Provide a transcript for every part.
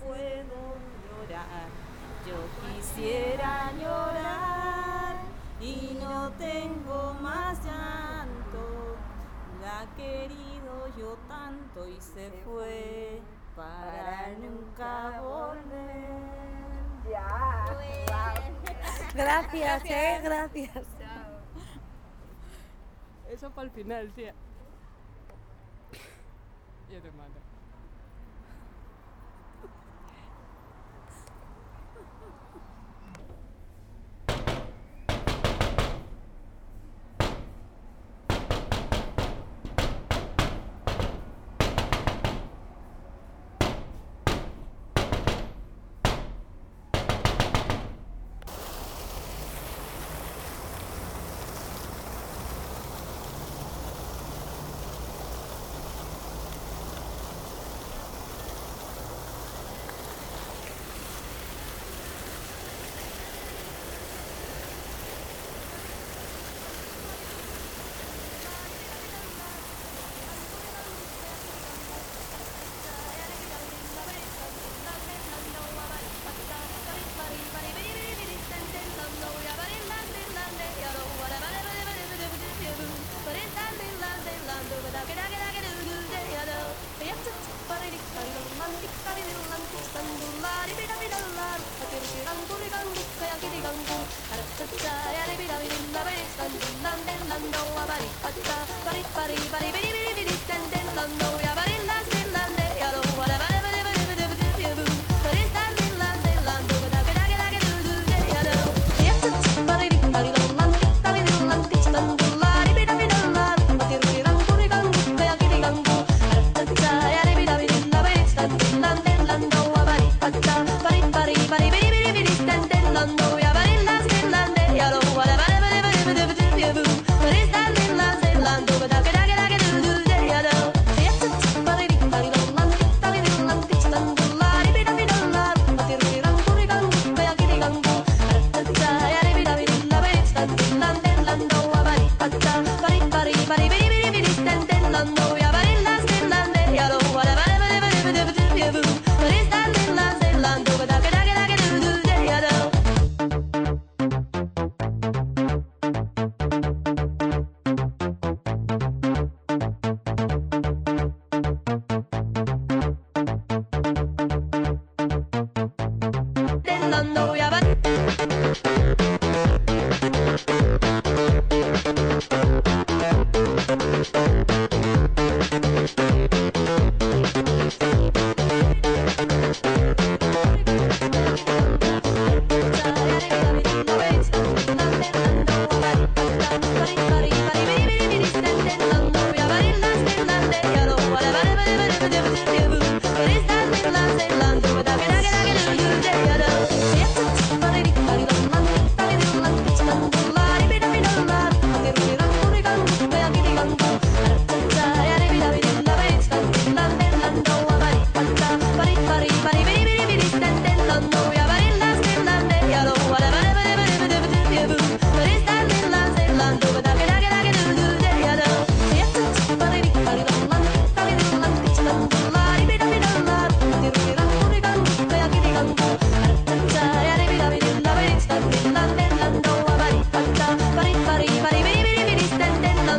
puedo llorar. Yo quisiera llorar y no tengo más llanto. La querido yo tanto y se fue para nunca volver. Ya. Gracias, gracias, eh, gracias. Chao. Eso para el final, tía. Yo te mato.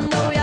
cuando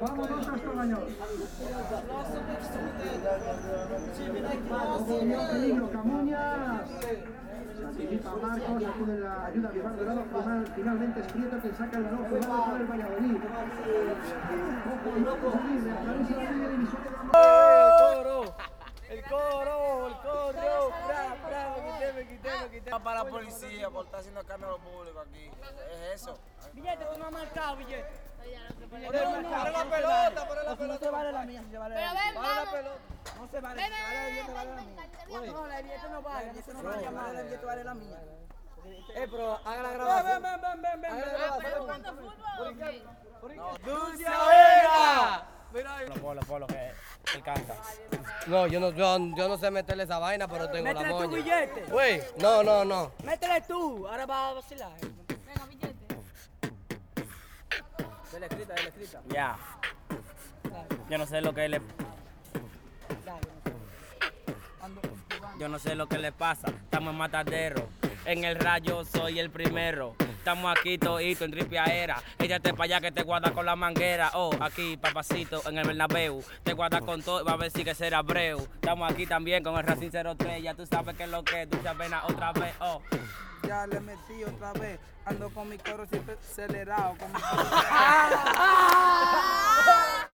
Vamos anticipa Marcos, acude la ayuda Dorado. Final- Finalmente es Prieto que saca el balón jugado por el Valladolid. Ojo, López Aguirre, atraviesa la línea. El coro, el coro, bra, bra, me quité, me quité, me quité. para la policía por estar haciendo escándalo público aquí. Es eso. Billete, tú no has marcado, billete. Por la pelota, por la No se vale la mía, se vale la mía. Vale la pelota. No se vale, se vale la vale mía. ven, No, la billete no vale, eso no vale, vale la billete, vale la mía. Eh, pero haga la grabación. ven, ven, ven, ven, ven. grabación. ¿Jugando fútbol? ¡Dulce Vega! Polo, polo, que él canta. No, yo no, yo, yo no sé meterle esa vaina, pero tengo la Métele tu moña. billete. Güey, no, no, no. Métele tú, ahora vas a vacilar. Venga, billete. Dale escrita, dale escrita. Ya. Yo no sé lo que le. Yo no sé lo que le pasa. Estamos en matadero. En el rayo soy el primero. Estamos aquí todito en tripiaera. Échate para allá que te guarda con la manguera. Oh, aquí, papacito, en el Bernabéu. Te guarda con todo, va a ver si que será breu. Estamos aquí también con el Racing 03. Ya tú sabes que es lo que es. Dulce Avena otra vez. Oh. Ya le metí otra vez. Ando con mi coro siempre acelerado. Con mi coro